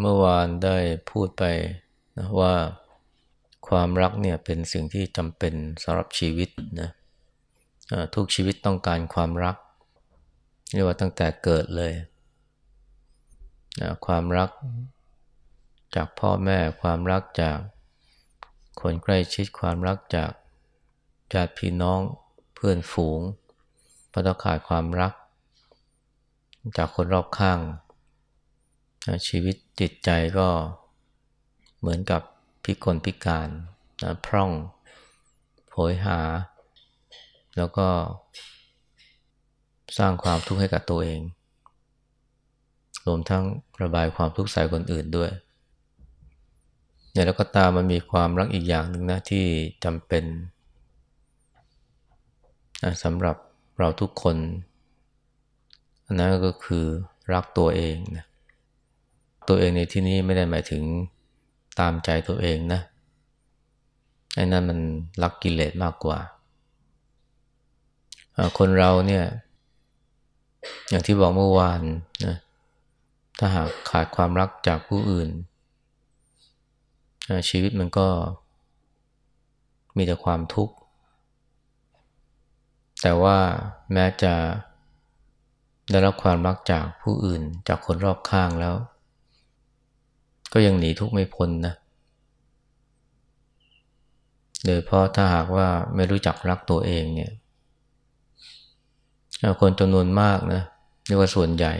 เมื่อวานได้พูดไปนะว่าความรักเนี่ยเป็นสิ่งที่จำเป็นสำหรับชีวิตนะทุกชีวิตต้องการความรักเรียกว่าตั้งแต่เกิดเลยนะความรักจากพ่อแม่ความรักจากคนใกล้ชิดความรักจากญาติพี่น้องเพื่อนฝูงพอต้องขาดความรัก จากคนรอบข้าง ชีวิตจิตใจก็เหมือนกับพิกลพิการนะพร่องโผยหา แล้วก็สร้างความทุกข์ให้กับตัวเอง รวมทั้งระบายความทุกข์ใส่คนอื่นด้วยเนี่ยแล้วก็ตามมันมีความรักอีกอย่างหนึ่งนะที่จำเป็นสำหรับเราทุกคนอันนั้นก็คือรักตัวเองนะ ตัวเองในที่นี้ไม่ได้หมายถึงตามใจตัวเองนะไอ้นั่นมันรักกิเลสมากกว่า คนเราเนี่ย อย่างที่บอกเมื่อวานนะถ้าหากขาดความรักจากผู้อื่น ชีวิตมันก็มีแต่ความทุกข์ แต่ว่าแม้จะได้รับความรักจากผู้อื่น จากคนรอบข้างแล้ว ก็ยังหนีทุกข์ไม่พ้นนะโดยเพราะถ้าหากว่าไม่รู้จักรักตัวเองเนี่ยคนจำนวนมากนะเรียกว่าส่วนใหญ่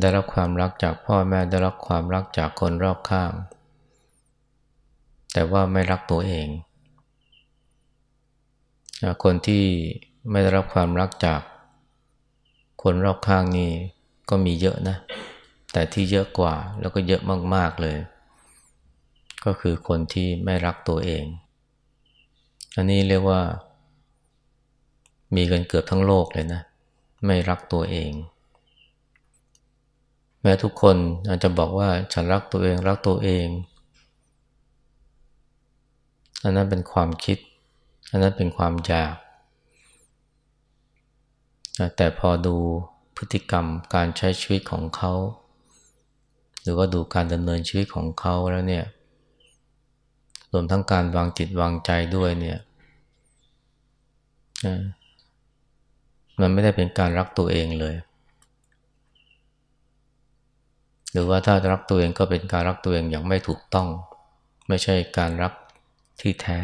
ได้รับความรักจากพ่อแม่ได้รับความรักจากคนรอบข้าง แต่ว่าไม่รักตัวเอง คนที่ไม่ได้รับความรักจากคนรอบข้างนี่ก็มีเยอะนะ แต่ที่เยอะกว่าแล้วก็เยอะมาก ๆ เลย ก็คือคนที่ไม่รักตัวเอง อันนี้เรียกว่า มีกันเกือบทั้งโลกเลยนะ ไม่รักตัวเอง แม้ทุกคนอาจจะบอกว่าฉันรักตัวเองรักตัวเอง อันนั้นเป็นความคิด อันนั้นเป็นความอยาก แต่พอดูพฤติกรรมการใช้ชีวิตของเขา หรือว่าดูการดำเนินชีวิตของเขาแล้วเนี่ยรวมทั้งการวางจิตวางใจด้วยเนี่ยมันไม่ได้เป็นการรักตัวเองเลย หรือว่าถ้ารักตัวเองก็เป็นการรักตัวเองอย่างไม่ถูกต้อง ไม่ใช่การรักที่แท้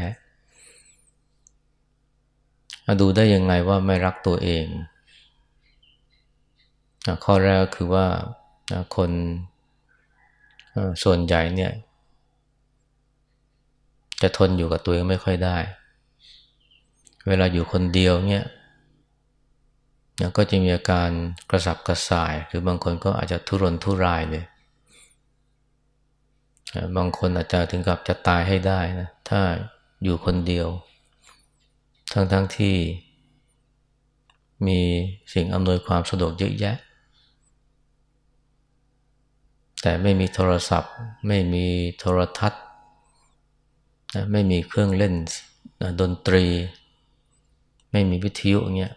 ดูได้ยังไงว่าไม่รักตัวเอง ข้อแรกคือว่าคน ส่วนใหญ่เนี่ย จะทนอยู่กับตัวเองไม่ค่อยได้ เวลาอยู่คนเดียวเนี่ยก็จะมีอาการกระสับกระส่าย หรือบางคนก็อาจจะทุรนทุรายเลย บางคนอาจจะถึงกับจะตายให้ได้นะ ถ้าอยู่คนเดียว ทั้งๆทที่มีสิ่งอำนวยความสะดวกเยอะแยะ แต่ไม่มีโทรศัพท์ ไม่มีโทรทัศน์ไม่มีเครื่องเล่นดนตรี ไม่มีวิทยุอย่างเงี้ย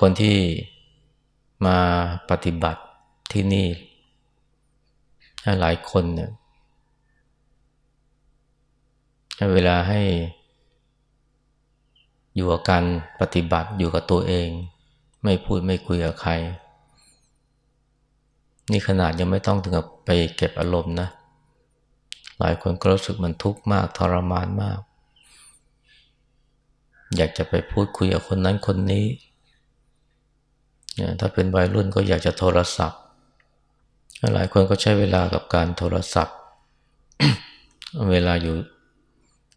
คนที่มาปฏิบัติที่นี่ หลายคนเนี่ยเวลาให้อยู่กับการปฏิบัติอยู่กับตัวเอง ไม่พูดไม่คุยกับใคร นี่ขนาดยังไม่ต้องถึงกับไปเก็บอารมณ์นะ หลายคนก็รู้สึกมันทุกข์มากทรมานมาก อยากจะไปพูดคุยกับคนนั้นคนนี้ ถ้าเป็นวัยรุ่นก็อยากจะโทรศัพท์ หลายคนก็ใช้เวลากับการโทรศัพท์ เวลาอยู่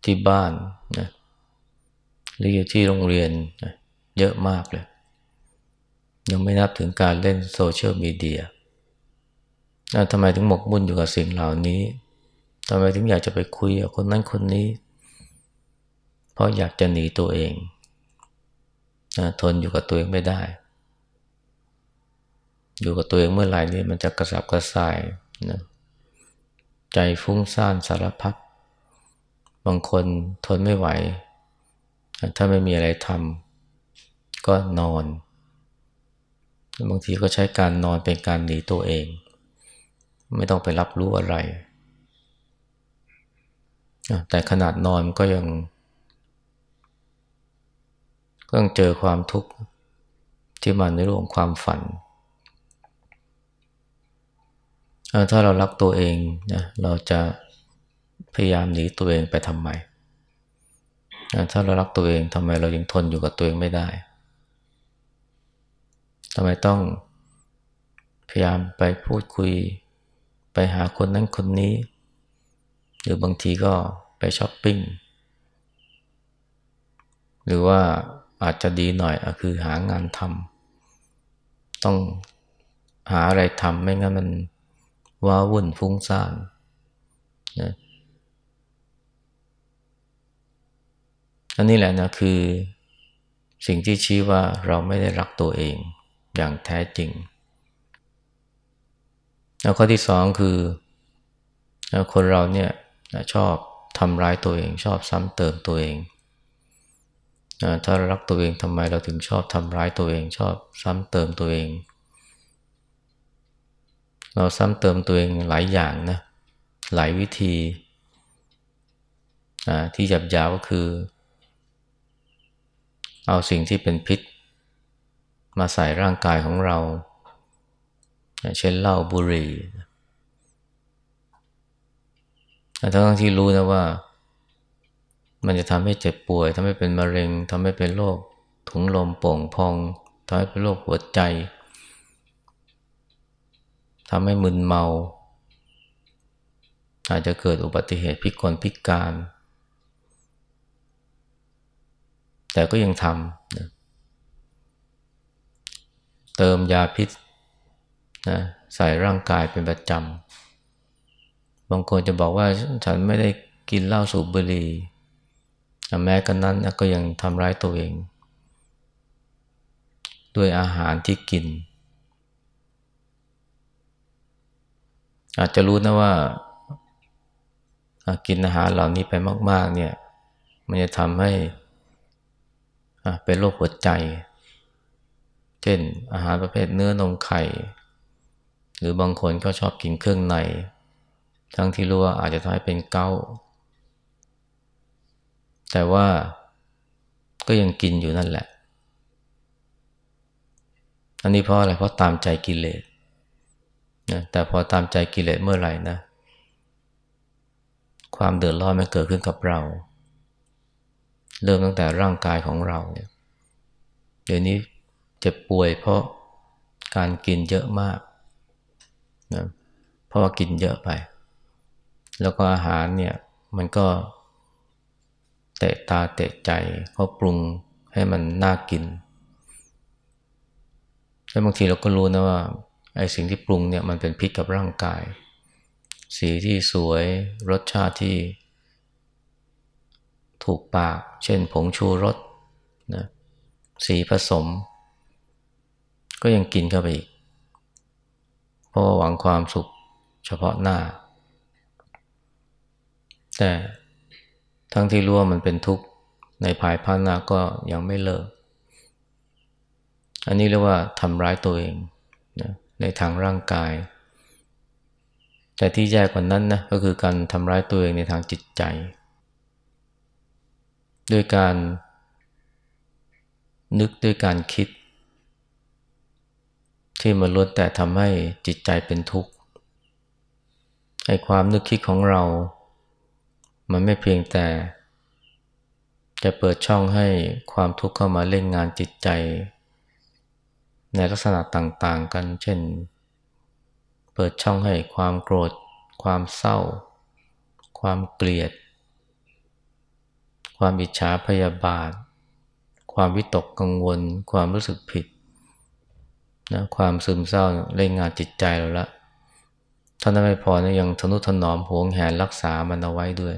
ที่บ้านนะหรืออยู่ที่โรงเรียนเยอะมากเลย ยังไม่นับถึงการเล่นโซเชียลมีเดียทำไมถึงหมกมุ่นอยู่กับสิ่งเหล่านี้ทำไมถึงอยากจะไปคุยกับคนนั้นคนนี้ เพราะอยากจะหนีตัวเองทนอยู่กับตัวเองไม่ได้ อยู่กับตัวเองเมื่อไหร่นี่มันจะกระสับกระส่ายนะใจฟุ้งซ่านสารพัดบางคนทนไม่ไหว ถ้าไม่มีอะไรทำก็นอน บางทีก็ใช้การนอนเป็นการหนีตัวเอง ไม่ต้องไปรับรู้อะไร แต่ขนาดนอนก็ยังก็ต้องเจอความทุกข์ที่มันในเรื่องความฝัน ถ้าเรารักตัวเองนะเราจะพยายามหนีตัวเองไปทำไม ถ้าเรารักตัวเองทำไมเรายังทนอยู่กับตัวเองไม่ได้ ทำไมต้องพยายามไปพูดคุย ไปหาคนนั้นคนนี้ หรือบางทีก็ไปช้อปปิ้ง หรือว่าอาจจะดีหน่อยคือหางานทำต้องหาอะไรทำไม่งั้นมันว้าวุ่นฟุ้งซ่านนะอันนี้แหละนะคือสิ่งที่ชี้ว่าเราไม่ได้รักตัวเอง อย่างแท้จริง แล้วข้อที่สองคือ คนเราเนี่ยชอบทำร้ายตัวเองชอบซ้ำเติมตัวเอง ถ้ารักตัวเองทำไมเราถึงชอบทำร้ายตัวเอง ชอบซ้ำเติมตัวเอง เราซ้ำเติมตัวเองหลายอย่างนะหลายวิธีที่หยาบยาวก็คือ เอาสิ่งที่เป็นพิษ มาใส่ร่างกายของเรา เช่นเหล้าบุหรี่ทั้งที่รู้นะว่า มันจะทำให้เจ็บป่วยทำให้เป็นมะเร็งทำให้เป็นโรคถุงลมโป่งพองทำให้เป็นโรคหัวใจทำให้มึนเมา อาจจะเกิดอุบัติเหตุพิกลพิการ แต่ก็ยังทำนะ เติมยาพิษนะใส่ร่างกายเป็นประจำ บางคนจะบอกว่าฉันไม่ได้กินเหล้าสูบบุหรี่แม้กันนั้นก็ยังทำร้ายตัวเอง ด้วยอาหารที่กิน อาจจะรู้นะว่า กินอาหารเหล่านี้ไปมาก ๆ เนี่ย มันจะทำให้เป็นโรคหัวใจ เช่น อาหารประเภทเนื้อนมไข่ หรือบางคนก็ชอบกินเครื่องใน ทั้งที่รู้ว่าอาจจะทำให้เป็นเกาแต่ว่าก็ยังกินอยู่นั่นแหละ อันนี้เพราะอะไร เพราะตามใจกิเลสนะแต่พอตามใจกิเลสเมื่อไหร่นะ ความเดือดร้อนมันเกิดขึ้นกับเรา เริ่มตั้งแต่ร่างกายของเราเนี่ย เดี๋ยวนี้ เจ็บป่วยเพราะการกินเยอะมากนะเพราะว่ากินเยอะไป แล้วก็อาหารเนี่ยมันก็เตะตาเตะใจเขาปรุงให้มันน่ากิน แล้วบางทีเราก็รู้นะว่าไอ้สิ่งที่ปรุงเนี่ยมันเป็นพิษกับร่างกาย สีที่สวยรสชาติที่ ถูกปาก เช่นผงชูรสนะสีผสม ก็ยังกินเข้าไปอีก เพราะหวังความสุขเฉพาะหน้า แต่ทั้งที่รู้ว่ามันเป็นทุกข์ในภายภาคหน้าก็ยังไม่เลิก อันนี้เรียกว่าทำร้ายตัวเองนะในทางร่างกาย แต่ที่แย่กว่านั้นนะก็คือการทำร้ายตัวเองในทางจิตใจ ด้วยการนึกด้วยการคิด ที่มันล้วนแต่ทำให้จิตใจเป็นทุกข์ไอ้ความนึกคิดของเรา มันไม่เพียงแต่ จะเปิดช่องให้ความทุกข์เข้ามาเล่นงานจิตใจ ในลักษณะต่างๆกัน เช่น เปิดช่องให้ความโกรธ ความเศร้า ความเกลียด ความอิจฉาพยาบาท ความวิตกกังวล ความรู้สึกผิด นะความซึมเศร้าเล่นงานจิตใจเราละท่านั้นไม่พอนะยังทนุถนอมหวงแหนรักษามันเอาไว้ด้วย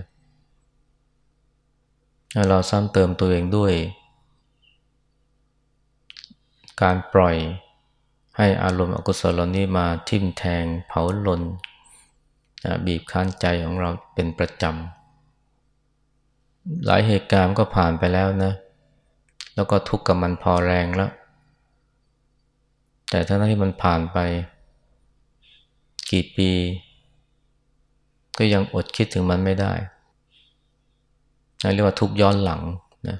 เราซ้ำเติมตัวเองด้วย การปล่อยให้อารมณ์อกุศลเหล่านี้มาทิ่มแทงเผาลนบีบคั้นใจของเราเป็นประจำ หลายเหตุการณ์ก็ผ่านไปแล้วนะ แล้วก็ทุกข์กับมันพอแรงแล้ว แต่ถ้าที่มันผ่านไป กี่ปี ก็ยังอดคิดถึงมันไม่ได้เรียกว่าทุกย้อนหลังนะ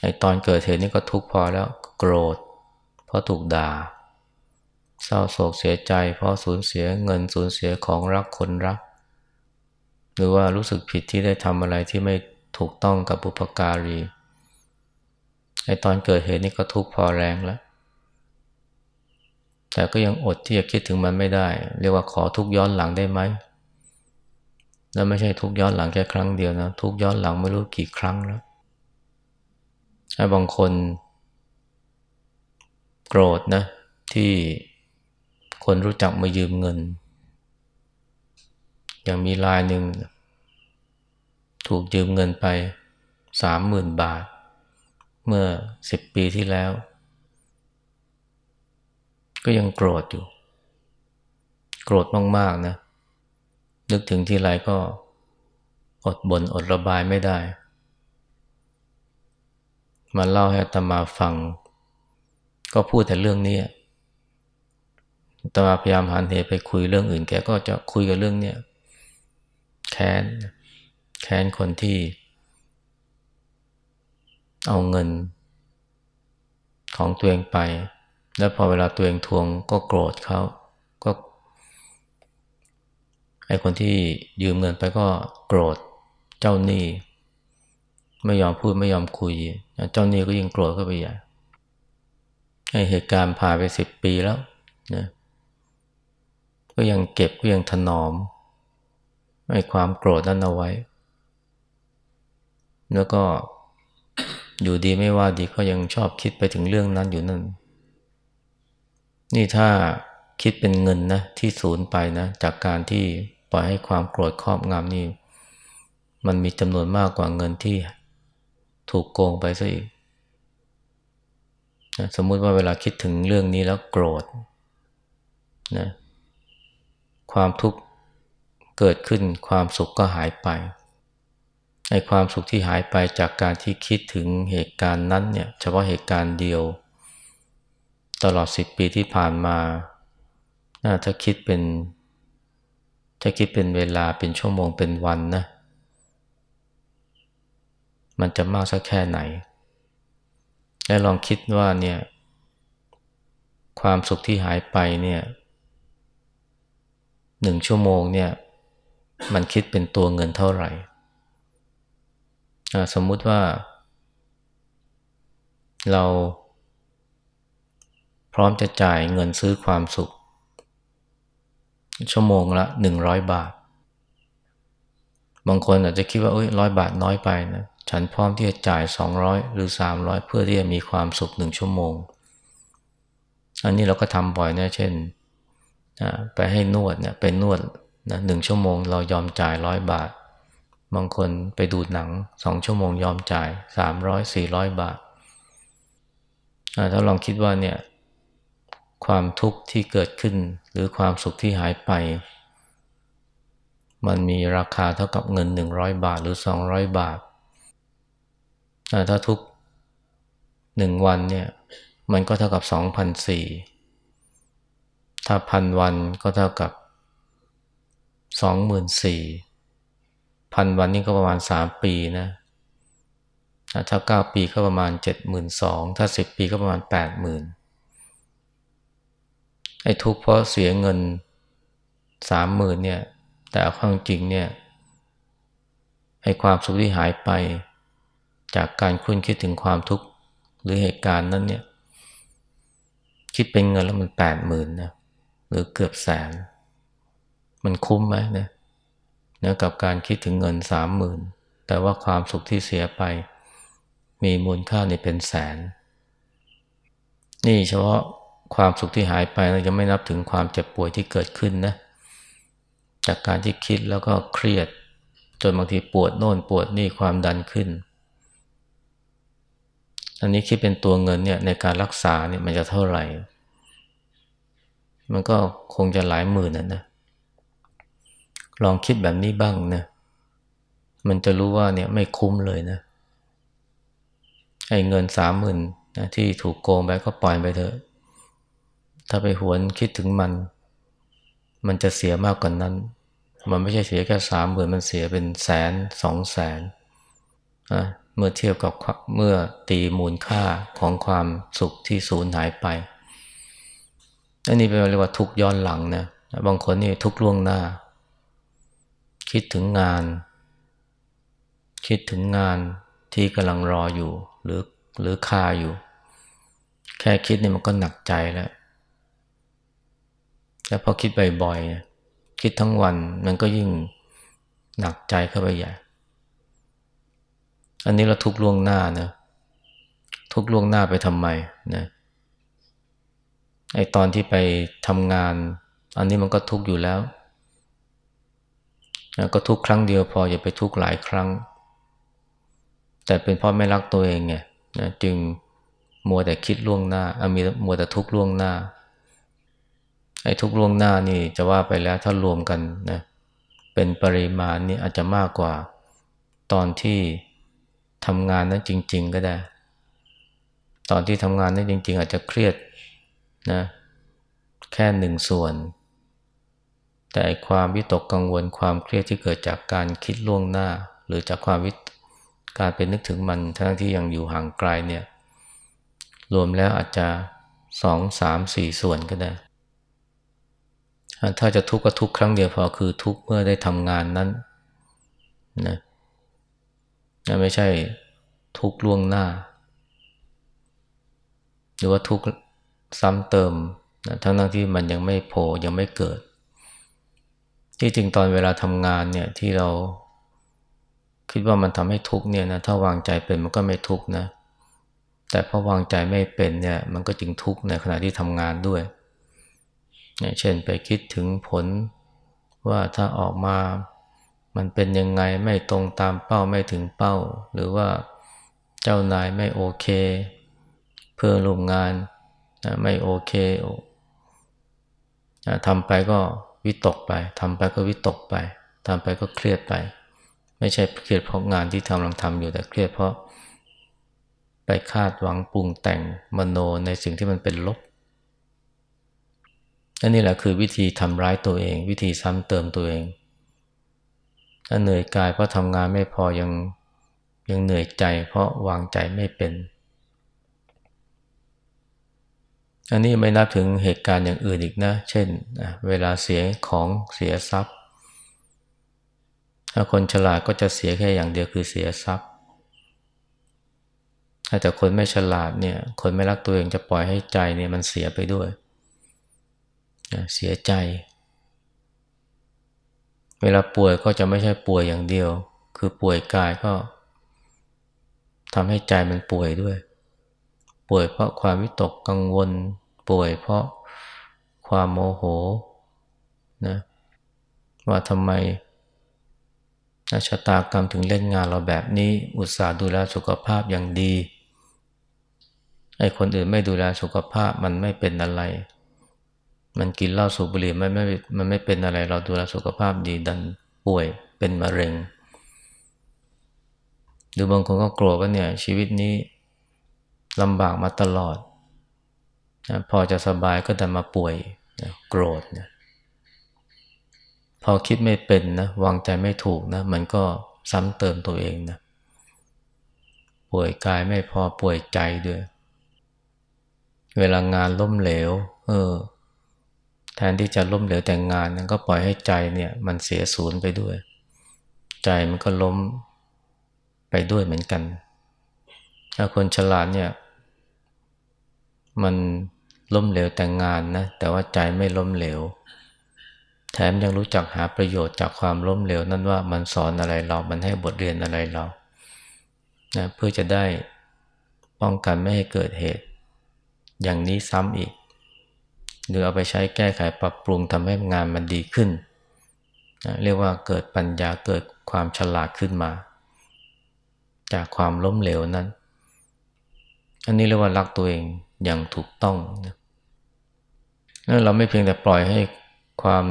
ไอตอนเกิดเหตุนี่ก็ทุกพอแล้วโกรธ เพราะถูกด่า เศร้าโศกเสียใจ เพราะสูญเสียเงินสูญเสียของรักคนรัก หรือว่ารู้สึกผิดที่ได้ทำอะไรที่ไม่ถูกต้องกับบุพการีไอตอนเกิดเหตุนี่ก็ทุกพอแรงแล้ว แต่ก็ยังอดที่จะคิดถึงมันไม่ได้ เรียกว่าขอทุกย้อนหลังได้ไหมแล้วไม่ใช่ทุกย้อนหลังแค่ครั้งเดียวนะทุกย้อนหลังไม่รู้กี่ครั้งแล้วไอ้บางคน โกรธนะ ที่คนรู้จักมายืมเงิน อย่างมีรายหนึ่ง ถูกยืมเงินไปสามหมื่นบาท เมื่อสิบปีที่แล้ว ก็ยังโกรธอยู่ โกรธมากๆนะ นึกถึงที่ไรก็อดบน่นอดระบายไม่ได้ มาเล่าให้ตมาฟัง ก็พูดแต่เรื่องนี้ตมาพยายามหันเหไปคุยเรื่องอื่น แกก็จะคุยกับเรื่องนี้แค้น แค้นคนที่ เอาเงินของตัวเองไป แล้วพอเวลาตัวเองทวงก็โกรธเขาก็ไอคนที่ยืมเงินไปก็โกรธเจ้าหนี้ ไม่ยอมพูดไม่ยอมคุย เจ้าหนี้ก็ยิ่งโกรธเข้าไปใหญ่ไอเหตุการณ์ผ่านไปสิบปีแล้วนะก็ยังเก็บก็ยังถนอมไอความโกรธนั้นเอาไว้ แล้วก็อยู่ดีไม่ว่าดีก็ยังชอบคิดไปถึงเรื่องนั้นอยู่นั่น นี่ถ้าคิดเป็นเงินนะที่สูญไปนะจากการที่ปล่อยให้ความโกรธครอบงำนี่มันมีจำนวนมากกว่าเงินที่ถูกโกงไปซะอีกนะสมมุติว่าเวลาคิดถึงเรื่องนี้แล้วโกรธนะความทุกข์เกิดขึ้นความสุขก็หายไปในความสุขที่หายไปจากการที่คิดถึงเหตุการณ์นั้นเนี่ยเฉพาะเหตุการณ์เดียว ตลอดสิบปีที่ผ่านมาถ้าคิดเป็น ถ้าคิดเป็นเวลาเป็นชั่วโมงเป็นวันนะ มันจะมากสักแค่ไหน และลองคิดว่าเนี่ย ความสุขที่หายไปเนี่ยหนึ่งชั่วโมงเนี่ย มันคิดเป็นตัวเงินเท่าไหร่ สมมุติว่า เรา พร้อมจะจ่ายเงินซื้อความสุข ชั่วโมงละหนึ่งร้อยบาท บางคนอาจจะคิดว่าอ้ยร้อยบาทน้อยไปนะฉันพร้อมที่จะจ่ายสองร้อยหรือสามร้อยเพื่อที่จะมีความสุขหนึ่งชั่วโมง อันนี้เราก็ทำบ่อยนะเช่นไปให้นวดเนี่ยไปนวดนะหนึ่งชั่วโมงเรายอมจ่ายร้อยบาท บางคนไปดูหนังสองชั่วโมงยอมจ่ายสามร้อยสี่ร้อยบาทถ้าลองคิดว่าเนี่ย ความทุกข์ที่เกิดขึ้น หรือความสุขที่หายไป มันมีราคาเท่ากับเงิน 100 บาทหรือ 200 บาท ถ้าทุกหนึ่งวันเนี่ยมันก็เท่ากับ 2,004ถ้าพันวันก็เท่ากับ 24,000พันวันนี่ก็ประมาณ 3 ปีนะถ้า 9 ปีก็ประมาณ 72,000ถ้า 10 ปีก็ประมาณ 80,000 ไอ้ทุกข์เพราะเสียเงินสามหมื่นเนี่ย แต่ความจริงเนี่ยไอ้ความสุขที่หายไป จากการคุ้นคิดถึงความทุกข์หรือเหตุการณ์นั้นเนี่ย คิดเป็นเงินแล้วมันแปดหมื่นนะหรือเกือบแสน มันคุ้มไหมนะนื่อกับการคิดถึงเงินสามหมื่นแต่ว่าความสุขที่เสียไป มีมูลค่าในเป็นแสน นี่เฉพาะ ความสุขที่หายไปเราจะไม่นับถึงความเจ็บป่วยที่เกิดขึ้นนะ จากการที่คิดแล้วก็เครียด จนบางทีปวดโน่นปวดนี่ความดันขึ้น อันนี้คิดเป็นตัวเงินเนี่ยในการรักษาเนี่ยมันจะเท่าไหร่ มันก็คงจะหลายหมื่นนะนะลองคิดแบบนี้บ้างนะ มันจะรู้ว่าเนี่ยไม่คุ้มเลยนะไอ้เงินสามหมื่นนะที่ถูกโกงไปก็ปล่อยไปเถอะ ถ้าไปหวนคิดถึงมัน มันจะเสียมากกว่านนั้น มันไม่ใช่เสียแค่สามหมื่นมันเสียเป็นแสนสองแสนนะเมื่อเทียบกับเมื่อตีมูลค่าของความสุขที่สูญหายไปอันนี้เป็นเรียกว่าทุกย้อนหลังนะบางคนนี่ทุกล่วงหน้า คิดถึงงาน คิดถึงงานที่กำลังรออยู่ หรือหรือคาอยู่ แค่คิดนี่มันก็หนักใจแล้ว แล้วพอคิดบ่อยๆคิดทั้งวันมันก็ยิ่งหนักใจเข้าไปใหญ่ อันนี้เราทุกล่วงหน้านะทุกล่วงหน้าไปทำไมนะไอตอนที่ไปทำงาน อันนี้มันก็ทุกอยู่แล้ว ก็ทุกครั้งเดียวพออย่าไปทุกหลายครั้ง แต่เป็นเพราะไม่รักตัวเองไงนะจึงมัวแต่คิดล่วงหน้าอามีมัวแต่ทุกล่วงหน้า ไอ้ทุกล่วงหน้านี่จะว่าไปแล้วถ้ารวมกันนะเป็นปริมาณนี่อาจจะมากกว่าตอนที่ทำงานนั้นจริง ๆ ก็ได้ ตอนที่ทำงานนั้นจริง ๆ อาจจะเครียดนะแค่หนึ่งส่วน แต่ความวิตกกังวลความเครียดที่เกิดจากการคิดล่วงหน้า หรือจากความวิการเป็นนึกถึงมันทั้งที่ยังอยู่ห่างไกลเนี่ย รวมแล้วอาจจะสองสามสี่ส่วนก็ได้ ถ้าจะทุกข์ก็ทุกข์ครั้งเดียวพอคือทุกข์เมื่อได้ทำงานนั้นนะไม่ใช่ทุกข์ล่วงหน้า หรือว่าทุกข์ซ้ำเติมนะทั้งทั้งที่มันยังไม่โผล่ยังไม่เกิด ที่จริงตอนเวลาทำงานเนี่ยที่เราคิดว่ามันทำให้ทุกเนี่ยนะถ้าวางใจเป็นมันก็ไม่ทุกนะแต่พอวางใจไม่เป็นเนี่ย มันก็จึงทุกในขณะที่ทำงานด้วย เนี่ยเช่นไปคิดถึงผลว่าถ้าออกมามันเป็นยังไงไม่ตรงตามเป้าไม่ถึงเป้า หรือว่าเจ้านายไม่โอเค เพื่อร่วมงานไม่โอเคทำไปก็วิตกไปทำไปก็วิตกไปทำไปก็เครียดไป ไม่ใช่เครียดเพราะงานที่ทำกำลังทำอยู่แต่เครียดเพราะ ไปคาดหวังปรุงแต่งมโนในสิ่งที่มันเป็นลบ อันนี้แหละคือวิธีทำร้ายตัวเอง วิธีซ้ำเติมตัวเอง ถ้าเหนื่อยกายเพราะทำงานไม่พอยังยังเหนื่อยใจเพราะวางใจไม่เป็น อันนี้ไม่นับถึงเหตุการณ์อย่างอื่นอีกนะ เช่น เวลาเสียของเสียทรัพย์ ถ้าคนฉลาดก็จะเสียแค่อย่างเดียวคือเสียทรัพย์ แต่คนไม่ฉลาดเนี่ย คนไม่รักตัวเองจะปล่อยให้ใจเนี่ยมันเสียไปด้วยเเสียใจ เวลาป่วยก็จะไม่ใช่ป่วยอย่างเดียว คือป่วยกายก็ทำให้ใจมันป่วยด้วย ป่วยเพราะความวิตกกังวล ป่วยเพราะความโมโหนะว่าทำไมชะตากรรมถึงเล่นงานเราแบบนี้ อุตส่าห์ดูแลสุขภาพอย่างดีไอ้คนอื่นไม่ดูแลสุขภาพมันไม่เป็นอะไร มันกินเหล้าสูบบุหรี่ไม่ไม่มันไม่เป็นอะไร เราดูแลสุขภาพดีดันป่วยเป็นมะเร็ง หรือบางคนก็กลัวว่าเนี่ย ชีวิตนี้ลำบากมาตลอดพอจะสบายก็ดันมาป่วยโกรธพอคิดไม่เป็นนะวางใจไม่ถูกนะมันก็ซ้ำเติมตัวเองนะป่วยกายไม่พอป่วยใจด้วย เวลางานล้มเหลว เออ แทนที่จะล้มเหลวแต่งงานนั้นก็ปล่อยให้ใจเนี่ยมันเสียศูนย์ไปด้วย ใจมันก็ล้มไปด้วยเหมือนกัน ถ้าคนฉลาดเนี่ย มันล้มเหลวแต่งงานนะ แต่ว่าใจไม่ล้มเหลว แถมยังรู้จักหาประโยชน์จากความล้มเหลวนั่นว่ามันสอนอะไรเรา มันให้บทเรียนอะไรเรานะเพื่อจะได้ป้องกันไม่ให้เกิดเหตุ อย่างนี้ซ้ำอีก หรือเอาไปใช้แก้ไขปรับปรุงทำให้งานมันดีขึ้นนะเรียกว่าเกิดปัญญาเกิดความฉลาดขึ้นมา จากความล้มเหลวนั้น อันนี้เรียกว่ารักตัวเองอย่างถูกต้องนะเราไม่เพียงแต่ปล่อยให้ความ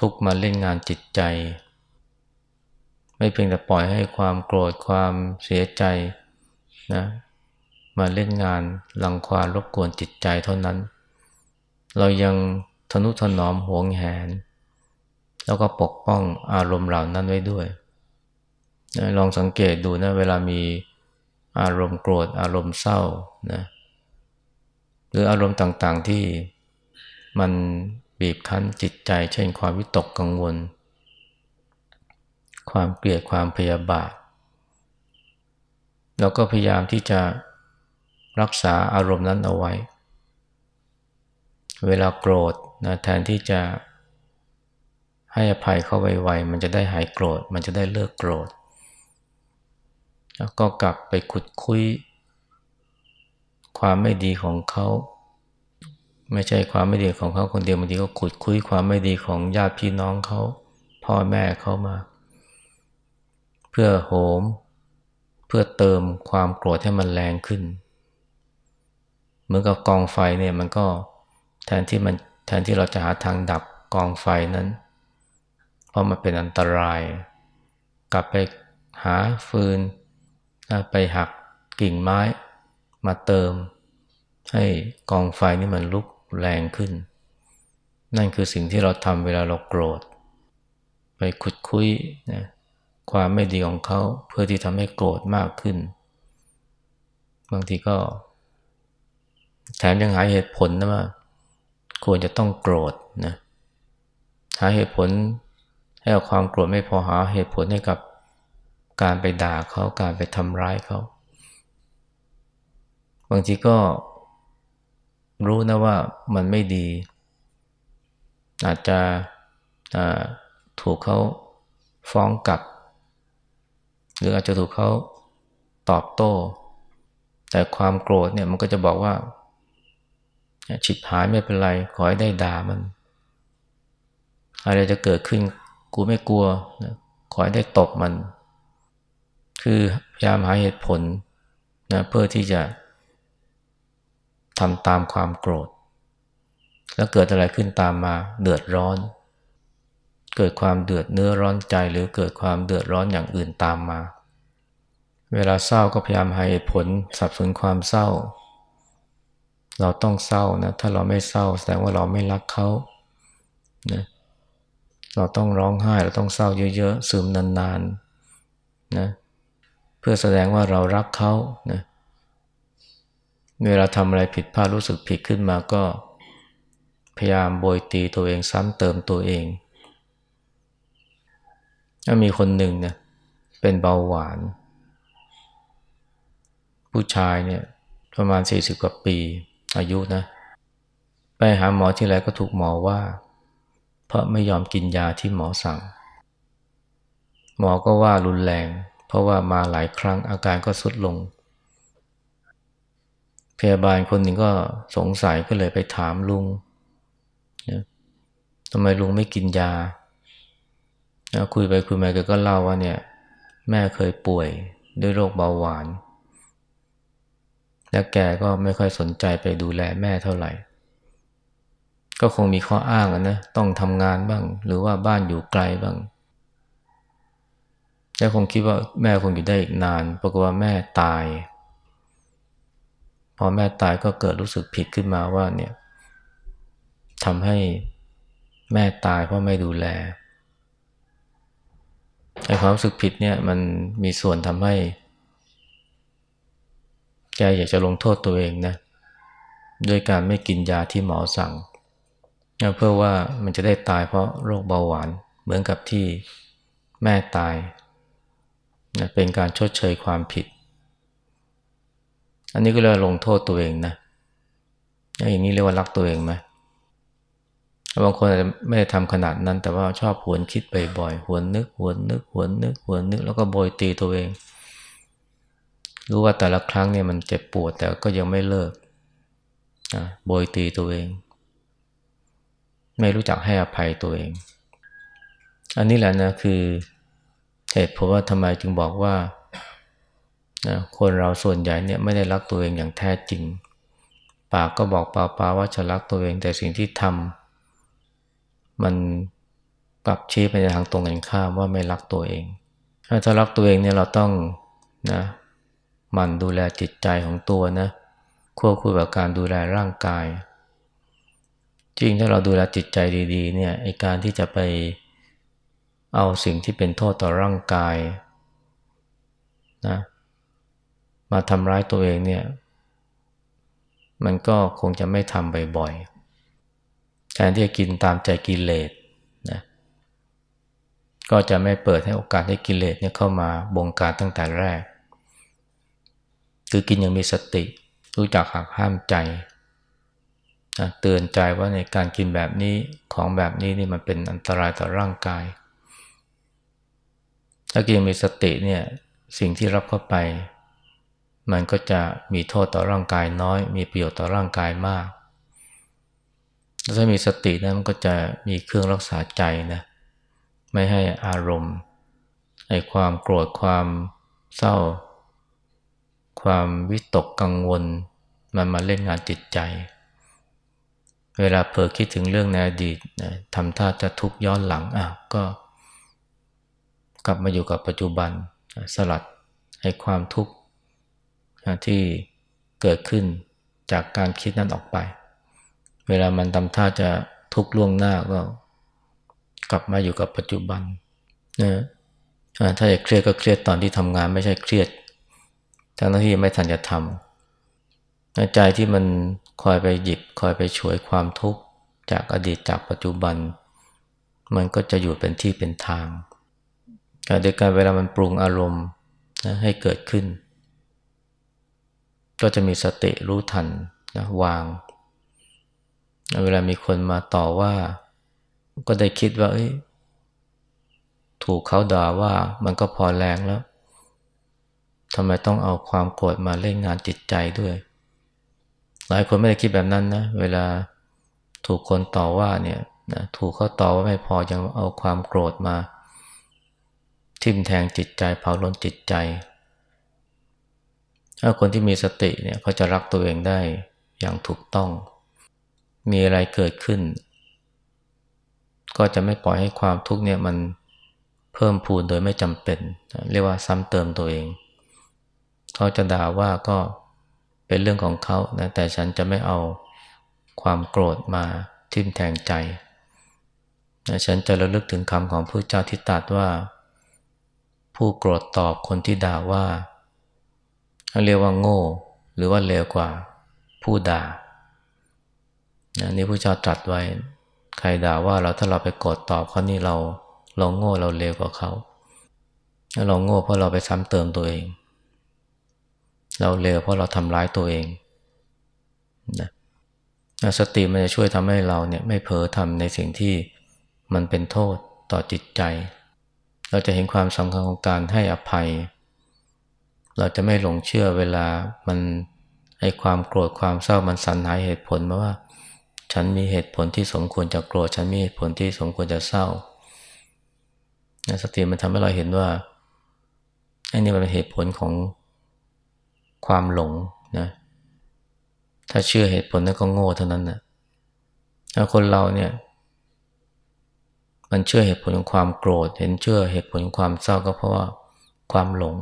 ทุกข์มาเล่นงานจิตใจ ไม่เพียงแต่ปล่อยให้ความโกรธความเสียใจนะมาเล่นงานลังควานรบกวนจิตใจเท่านั้น เรายังทนุถนอมหวงแหน แล้วก็ปกป้องอารมณ์เหล่านั้นไว้ด้วย ลองสังเกตดูนะเวลามีอารมณ์โกรธอารมณ์เศร้านะหรืออารมณ์ต่างๆที่มันบีบคั้นจิตใจ เช่นความวิตกกังวล ความเกลียดความพยาบาทเราก็พยายามที่จะรักษาอารมณ์นั้นเอาไว้ เวลาโกรธนะแทนที่จะให้อภัยเข้าไวๆมันจะได้หายโกรธ มันจะได้เลิกโกรธ แล้วก็กลับไปขุดคุย ความไม่ดีของเขา ไม่ใช่ความไม่ดีของเขาคนเดียวบางทีก็ขุดคุยความไม่ดีของญาติพี่น้องเขา พ่อแม่เขามา เพื่อโหม เพื่อเติมความโกรธให้มันแรงขึ้น เหมือนกับกองไฟเนี่ยมันก็ แทนที่มันแทนที่เราจะหาทางดับกองไฟนั้น เพราะมันเป็นอันตราย กลับไปหาฟืน ไปหักกิ่งไม้มาเติม ให้กองไฟนี่มันลุกแรงขึ้น นั่นคือสิ่งที่เราทำเวลาเราโกรธ ไปขุดคุยนะความไม่ดีของเขาเพื่อที่ทำให้โกรธมากขึ้น บางทีก็ แถมยังหาเหตุผลนะว่า ควรจะต้องโกรธนะหาเหตุผลให้กับความโกรธไม่พอหาเหตุผลให้กับการไปด่าเขาการไปทำร้ายเขาบางทีก็รู้นะว่ามันไม่ดี อาจจะถูกเขาฟ้องกลับ หรืออาจจะถูกเขาตอบโต้ แต่ความโกรธเนี่ยมันก็จะบอกว่า ฉิบหายไม่เป็นไร ขอให้ได้ด่ามัน อะไรจะเกิดขึ้นกูไม่กลัวนะขอให้ได้ตบมัน คือพยายามหาเหตุผลนะเพื่อที่จะทำตามความโกรธ แล้วเกิดอะไรขึ้นตามมาเดือดร้อน เกิดความเดือดเนื้อร้อนใจหรือเกิดความเดือดร้อนอย่างอื่นตามมา เวลาเศร้าก็พยายามให้ผลสับสนความเศร้า เราต้องเศร้านะ ถ้าเราไม่เศร้าแสดงว่าเราไม่รักเขานะเราต้องร้องไห้เราต้องเศร้าเยอะๆซึมนานๆนะเพื่อแสดงว่าเรารักเขานะเวลาทำอะไรผิดพลาดรู้สึกผิดขึ้นมาก็ พยายามโบยตีตัวเองซ้ำเติมตัวเองถ้ามีคนหนึ่งเนี่ยเป็นเบาหวาน ผู้ชายเนี่ยประมาณสี่สิบกว่าปี อายุนะ ไปหาหมอที่ไรก็ถูกหมอว่า เพราะไม่ยอมกินยาที่หมอสั่ง หมอก็ว่ารุนแรง เพราะว่ามาหลายครั้งอาการก็สุดลง พยาบาลคนหนึ่งก็สงสัยก็เลยไปถามลุงทำไมลุงไม่กินยา คุยไปคุยมากก็เล่าว่าเนี่ย แม่เคยป่วยด้วยโรคเบาหวาน และแกก็ไม่ค่อยสนใจไปดูแลแม่เท่าไหร่ ก็คงมีข้ออ้างนะต้องทำงานบ้าง หรือว่าบ้านอยู่ไกลบ้างแล้วคงคิดว่าแม่คงอยู่ได้อีกนานปรากฏว่าแม่ตาย พอแม่ตายก็เกิดรู้สึกผิดขึ้นมาว่าเนี่ยทำให้แม่ตายเพราะไม่ดูแลไอ้ความรู้สึกผิดเนี่ยมันมีส่วนทำให้ แกอยากจะลงโทษตัวเองนะด้วยการไม่กินยาที่หมอสั่ง เพื่อว่ามันจะได้ตายเพราะโรคเบาหวานเหมือนกับที่แม่ตายนะเป็นการชดเชยความผิด อันนี้ก็เรียกลงโทษตัวเองนะอย่างนี้เรียกว่ารักตัวเองไหมบางคนอาจจะไม่ได้ทำขนาดนั้น แต่ว่าชอบหวนคิดบ่อยๆหวนนึกหวนนึกหวนนึกหวนนึก แล้วก็โบยตีตัวเอง รู้ว่าแต่ละครั้งเนี่ยมันเจ็บปวดแต่ก็ยังไม่เลิกโบยตีตัวเอง ไม่รู้จักให้อภัยตัวเอง อันนี้แหละนะคือเหตุผลว่าทำไมจึงบอกว่าคนเราส่วนใหญ่เนี่ยไม่ได้รักตัวเองอย่างแท้จริง ปากก็บอกเปล่าๆว่าจะรักตัวเองแต่สิ่งที่ทำมันกลับชี้ไปในทางตรงกันข้ามว่าไม่รักตัวเอง ถ้ารักตัวเองเนี่ยเราต้องนะ มันดูแลจิตใจของตัวนะควบคู่กับการดูแลร่างกาย จริงถ้าเราดูแลจิตใจดีๆเนี่ยไอการที่จะไปเอาสิ่งที่เป็นโทษต่อร่างกายนะมาทำร้ายตัวเองเนี่ย มันก็คงจะไม่ทำบ่อยๆแทนที่จะกินตามใจกิเลสนะก็จะไม่เปิดให้โอกาสให้กิเลสเนี่ยเข้ามาบงการตั้งแต่แรก คือกินอย่างมีสติ รู้จักหักห้ามใจนะเตือนใจว่าในการกินแบบนี้ของแบบนี้นี่มันเป็นอันตรายต่อร่างกาย ถ้ากินมีสติเนี่ยสิ่งที่รับเข้าไป มันก็จะมีโทษต่อร่างกายน้อย มีประโยชน์ต่อร่างกายมากถ้ามีสตินะมันก็จะมีเครื่องรักษาใจนะไม่ให้อารมณ์ไอ้ความโกรธความเศร้า ความวิตกกังวล มันมาเล่นงานจิตใจ เวลาเผลอคิดถึงเรื่องในอดีตนะทำท่าจะทุกย้อนหลังอะก็ กลับมาอยู่กับปัจจุบันสลัดให้ความทุกข์ที่เกิดขึ้นจากการคิดนั้นออกไป เวลามันทำท่าจะทุกข์ล่วงหน้าก็ กลับมาอยู่กับปัจจุบันนะถ้าจะเครียดก็เครียดตอนที่ทำงานไม่ใช่เครียด ทั้งที่ไม่ทันจะทำใจที่มันคอยไปหยิบคอยไปช่วยความทุกข์จากอดีตจากปัจจุบัน มันก็จะอยู่เป็นที่เป็นทางการเดียวกันเวลามันปรุงอารมณ์นะให้เกิดขึ้น ก็จะมีสติรู้ทันนะวาง เวลามีคนมาต่อว่า ก็ได้คิดว่าถูกเขาด่าว่ามันก็พอแรงแล้ว ทำไมต้องเอาความโกรธมาเล่นงานจิตใจด้วย หลายคนไม่ได้คิดแบบนั้นนะ เวลาถูกคนต่อว่าเนี่ยนะถูกเขาต่อว่าไม่พอยังเอาความโกรธมา ทิ่มแทงจิตใจเผาล้นจิตใจ ถ้าคนที่มีสติเนี่ยเขาจะรักตัวเองได้อย่างถูกต้อง มีอะไรเกิดขึ้น ก็จะไม่ปล่อยให้ความทุกข์เนี่ยมันเพิ่มพูนโดยไม่จำเป็น เรียกว่าซ้ำเติมตัวเอง เขาจะด่าว่าก็เป็นเรื่องของเขานะแต่ฉันจะไม่เอาความโกรธมาทิ่มแทงใจนะฉันจะระลึกถึงคำของพระเจ้าที่ตรัสว่า ผู้โกรธตอบคนที่ด่าว่าเรียกว่าโง่ หรือว่าเลวกว่า ผู้ด่านี่พระเจ้าตรัสไว้ ใครด่าว่าเราถ้าเราไปโกดตอบเขานี่เราเราโง่เราเลวกว่าเขาเราโง่เพราะเราไปซ้ำเติมตัวเอง เราเลวเพราะเราทำร้ายตัวเองนะสติมันจะช่วยทำให้เราเนี่ยไม่เผลอทำในสิ่งที่มันเป็นโทษต่อจิตใจ เราจะเห็นความสำคัญของการให้อภัย เราจะไม่หลงเชื่อเวลามันให้ความโกรธความเศร้ามันสรรหาเหตุผลมาว่า ฉันมีเหตุผลที่สมควรจะโกรธฉันมีเหตุผลที่สมควรจะเศร้าสติมันทำให้เราเห็นว่าอันนี้มันเป็นเหตุผลของ ความหลงนะถ้าเชื่อเหตุผลนั้นก็โง่เท่านั้นนะถ้าคนเราเนี่ยมันเชื่อเหตุผลของความโกรธ เห็นเชื่อเหตุผลของความเศร้าก็เพราะว่าความหลง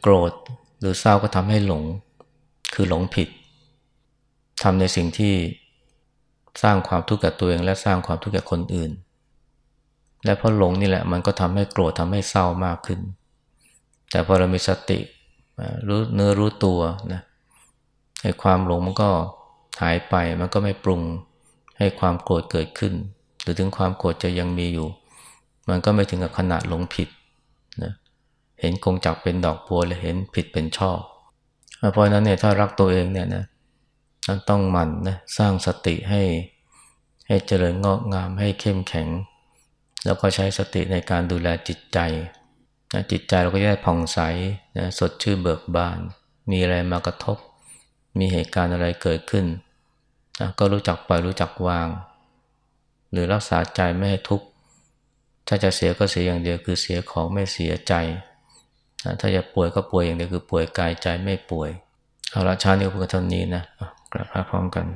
โกรธหรือเศร้าก็ทำให้หลง คือหลงผิดทำในสิ่งที่สร้างความทุกข์กับตัวเอง และสร้างความทุกข์กับคนอื่น และเพราะหลงนี่แหละมันก็ทำให้โกรธทำให้เศร้ามากขึ้น แต่พอเรามีสติ รู้เนื้อรู้ตัวนะให้ความหลงมันก็หายไปมันก็ไม่ปรุงให้ความโกรธเกิดขึ้น หรือถึงความโกรธจะยังมีอยู่ มันก็ไม่ถึงกับขนาดหลงผิดนะเห็นกงจักเป็นดอกบัวเลยเห็นผิดเป็นชอบเพราะนั้นเนี่ยถ้ารักตัวเองเนี่ยนะต้องหมั่นนะสร้างสติให้ให้เจริญงอกงามให้เข้มแข็ง แล้วก็ใช้สติในการดูแลจิตใจ นะจิตใจเราก็จะได้ผ่องใสนะสดชื่นเบิกบาน มีอะไรมากระทบ มีเหตุการณ์อะไรเกิดขึ้นนะก็รู้จักปล่อยรู้จักวาง หรือรักษาใจไม่ให้ทุกข์ถ้าจะเสียก็เสียอย่างเดียวคือเสียของไม่เสียใจถ้าจะป่วยก็ป่วยอย่างเดียวคือป่วยกายใจไม่ป่วยเอาละชานี้ก็เพื่อเท่านี้นะกลับมาพร้อมกัน